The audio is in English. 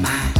mine.